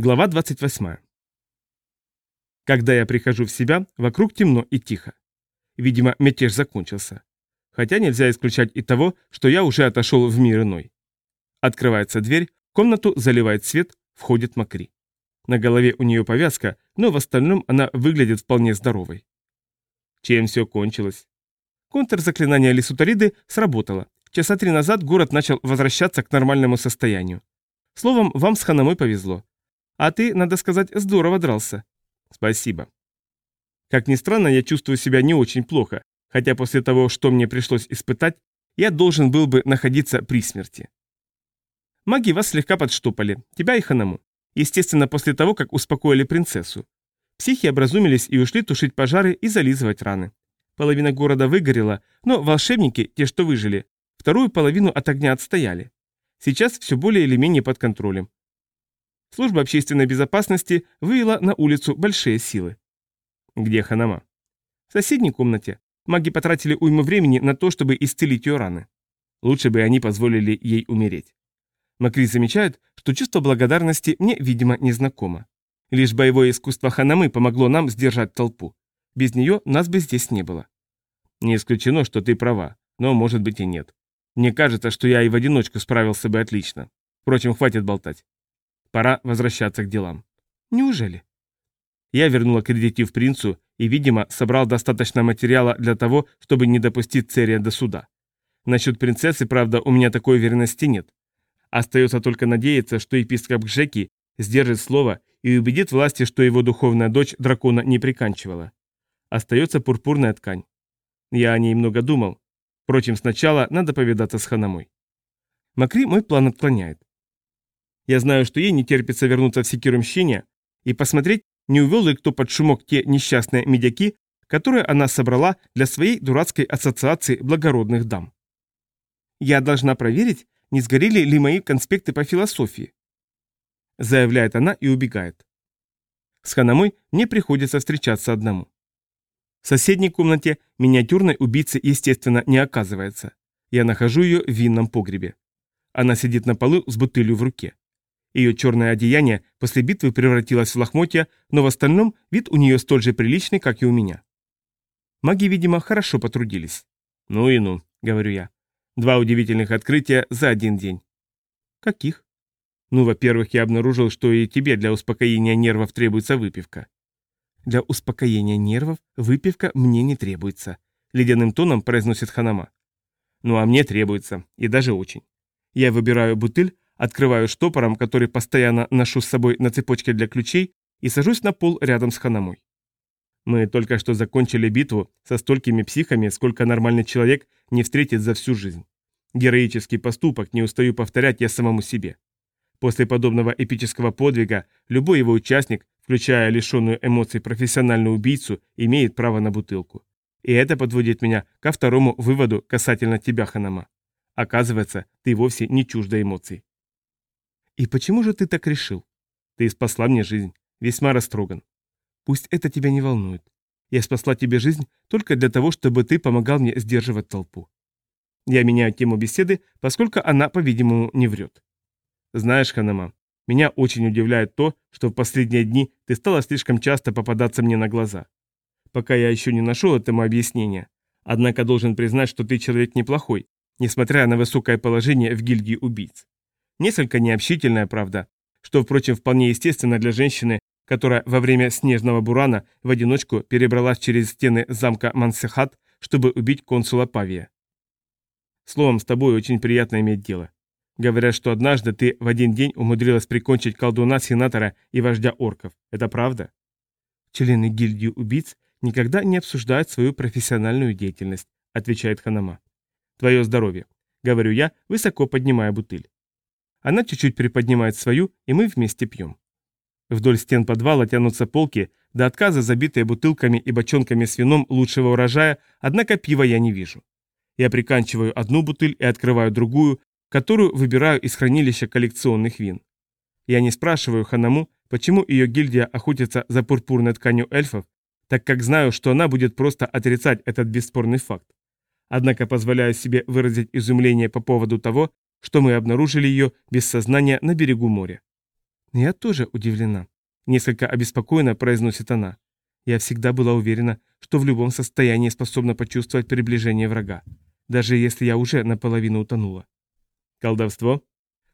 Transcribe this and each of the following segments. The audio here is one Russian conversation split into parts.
Глава 28. Когда я прихожу в себя, вокруг темно и тихо. Видимо, мятеж закончился. Хотя нельзя исключать и того, что я уже отошел в мир иной. Открывается дверь, комнату заливает свет, входит Макри. На голове у нее повязка, но в остальном она выглядит вполне здоровой. Чем все кончилось? Контрзаклинание Лисутариды сработало. Часа три назад город начал возвращаться к нормальному состоянию. Словом, вам с Ханамой повезло. А ты, надо сказать, здорово дрался. Спасибо. Как ни странно, я чувствую себя не очень плохо, хотя после того, что мне пришлось испытать, я должен был бы находиться при смерти. Маги вас слегка подштопали, тебя и Ханаму. Естественно, после того, как успокоили принцессу. Психи образумились и ушли тушить пожары и зализывать раны. Половина города выгорела, но волшебники, те, что выжили, вторую половину от огня отстояли. Сейчас все более или менее под контролем. Служба общественной безопасности вывела на улицу большие силы. Где Ханама? В соседней комнате. Маги потратили уйму времени на то, чтобы исцелить ее раны. Лучше бы они позволили ей умереть. Макри замечает, что чувство благодарности мне, видимо, не знакомо. Лишь боевое искусство Ханамы помогло нам сдержать толпу. Без нее нас бы здесь не было. Не исключено, что ты права, но может быть и нет. Мне кажется, что я и в одиночку справился бы отлично. Впрочем, хватит болтать. Пора возвращаться к делам. Неужели? Я вернул аккредитив принцу и, видимо, собрал достаточно материала для того, чтобы не допустить Церия до суда. Насчет принцессы, правда, у меня такой уверенности нет. Остается только надеяться, что епископ Гжеки сдержит слово и убедит власти, что его духовная дочь дракона не приканчивала. Остается пурпурная ткань. Я о ней много думал. Впрочем, сначала надо повидаться с Ханамой. Макри мой план отклоняет. Я знаю, что ей не терпится вернуться в секиру мщения и посмотреть, не увел ли кто под шумок те несчастные медяки, которые она собрала для своей дурацкой ассоциации благородных дам. Я должна проверить, не сгорели ли мои конспекты по философии. Заявляет она и убегает. С Ханамой мне приходится встречаться одному. В соседней комнате миниатюрной убийцы, естественно, не оказывается. Я нахожу ее в винном погребе. Она сидит на полу с бутылью в руке. Ее черное одеяние после битвы превратилось в лохмотья, но в остальном вид у нее столь же приличный, как и у меня. Маги, видимо, хорошо потрудились. «Ну и ну», — говорю я. Два удивительных открытия за один день. Каких? Ну, во-первых, я обнаружил, что и тебе для успокоения нервов требуется выпивка. Для успокоения нервов выпивка мне не требуется, ледяным тоном произносит Ханама. Ну а мне требуется, и даже очень. Я выбираю бутыль, Открываю штопором, который постоянно ношу с собой на цепочке для ключей, и сажусь на пол рядом с Ханамой. Мы только что закончили битву со столькими психами, сколько нормальный человек не встретит за всю жизнь. Героический поступок не устаю повторять я самому себе. После подобного эпического подвига любой его участник, включая лишенную эмоций профессиональную убийцу, имеет право на бутылку. И это подводит меня ко второму выводу касательно тебя, Ханама. Оказывается, ты вовсе не чужда эмоций. «И почему же ты так решил?» «Ты спасла мне жизнь. Весьма растроган. Пусть это тебя не волнует. Я спасла тебе жизнь только для того, чтобы ты помогал мне сдерживать толпу». Я меняю тему беседы, поскольку она, по-видимому, не врет. «Знаешь, Ханама, меня очень удивляет то, что в последние дни ты стала слишком часто попадаться мне на глаза. Пока я еще не нашел этому объяснения. Однако должен признать, что ты человек неплохой, несмотря на высокое положение в гильдии убийц. Несколько необщительная, правда, что, впрочем, вполне естественно для женщины, которая во время снежного бурана в одиночку перебралась через стены замка Мансехат, чтобы убить консула Павия. Словом, с тобой очень приятно иметь дело. Говорят, что однажды ты в один день умудрилась прикончить колдуна, сенатора и вождя орков. Это правда? Члены гильдии убийц никогда не обсуждают свою профессиональную деятельность, отвечает Ханама. Твое здоровье, говорю я, высоко поднимая бутыль. Она чуть-чуть приподнимает свою, и мы вместе пьем. Вдоль стен подвала тянутся полки, до отказа забитые бутылками и бочонками с вином лучшего урожая, однако пива я не вижу. Я приканчиваю одну бутыль и открываю другую, которую выбираю из хранилища коллекционных вин. Я не спрашиваю Ханаму, почему ее гильдия охотится за пурпурной тканью эльфов, так как знаю, что она будет просто отрицать этот бесспорный факт. Однако позволяю себе выразить изумление по поводу того, что мы обнаружили ее без сознания на берегу моря. Я тоже удивлена. Несколько обеспокоенно произносит она. Я всегда была уверена, что в любом состоянии способна почувствовать приближение врага, даже если я уже наполовину утонула. Колдовство?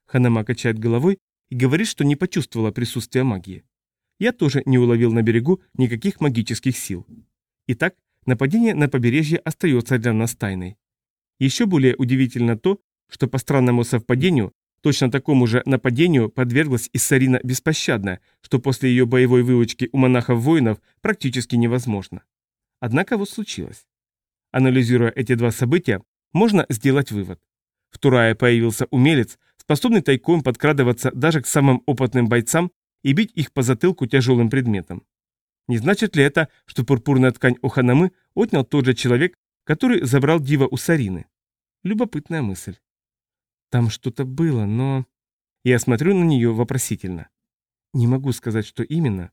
Ханама качает головой и говорит, что не почувствовала присутствия магии. Я тоже не уловил на берегу никаких магических сил. Итак, нападение на побережье остается для нас тайной. Еще более удивительно то, что по странному совпадению, точно такому же нападению подверглась Иссарина беспощадно, что после ее боевой выучки у монахов-воинов практически невозможно. Однако вот случилось. Анализируя эти два события, можно сделать вывод. В Турае появился умелец, способный тайком подкрадываться даже к самым опытным бойцам и бить их по затылку тяжелым предметом. Не значит ли это, что пурпурная ткань у Ханамы отнял тот же человек, который забрал дива у Сарины? Любопытная мысль. Там что-то было, но... Я смотрю на нее вопросительно. Не могу сказать, что именно.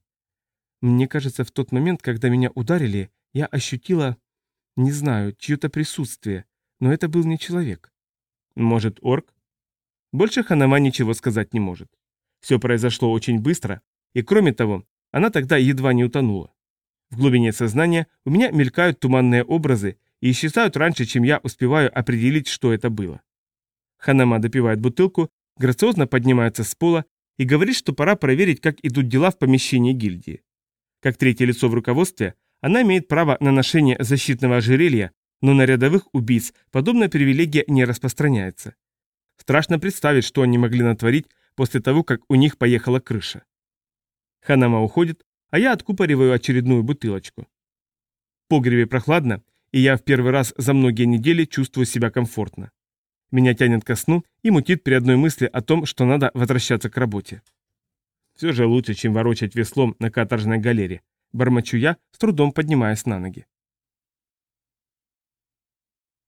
Мне кажется, в тот момент, когда меня ударили, я ощутила, не знаю, чье-то присутствие, но это был не человек. Может, орк? Больше Ханама ничего сказать не может. Все произошло очень быстро, и кроме того, она тогда едва не утонула. В глубине сознания у меня мелькают туманные образы и исчезают раньше, чем я успеваю определить, что это было. Ханама допивает бутылку, грациозно поднимается с пола и говорит, что пора проверить, как идут дела в помещении гильдии. Как третье лицо в руководстве, она имеет право на ношение защитного ожерелья, но на рядовых убийц подобная привилегия не распространяется. Страшно представить, что они могли натворить после того, как у них поехала крыша. Ханама уходит, а я откупориваю очередную бутылочку. В погребе прохладно, и я в первый раз за многие недели чувствую себя комфортно. Меня тянет ко сну и мутит при одной мысли о том, что надо возвращаться к работе. Все же лучше, чем ворочать веслом на каторжной галере. Бормочу я, с трудом поднимаясь на ноги.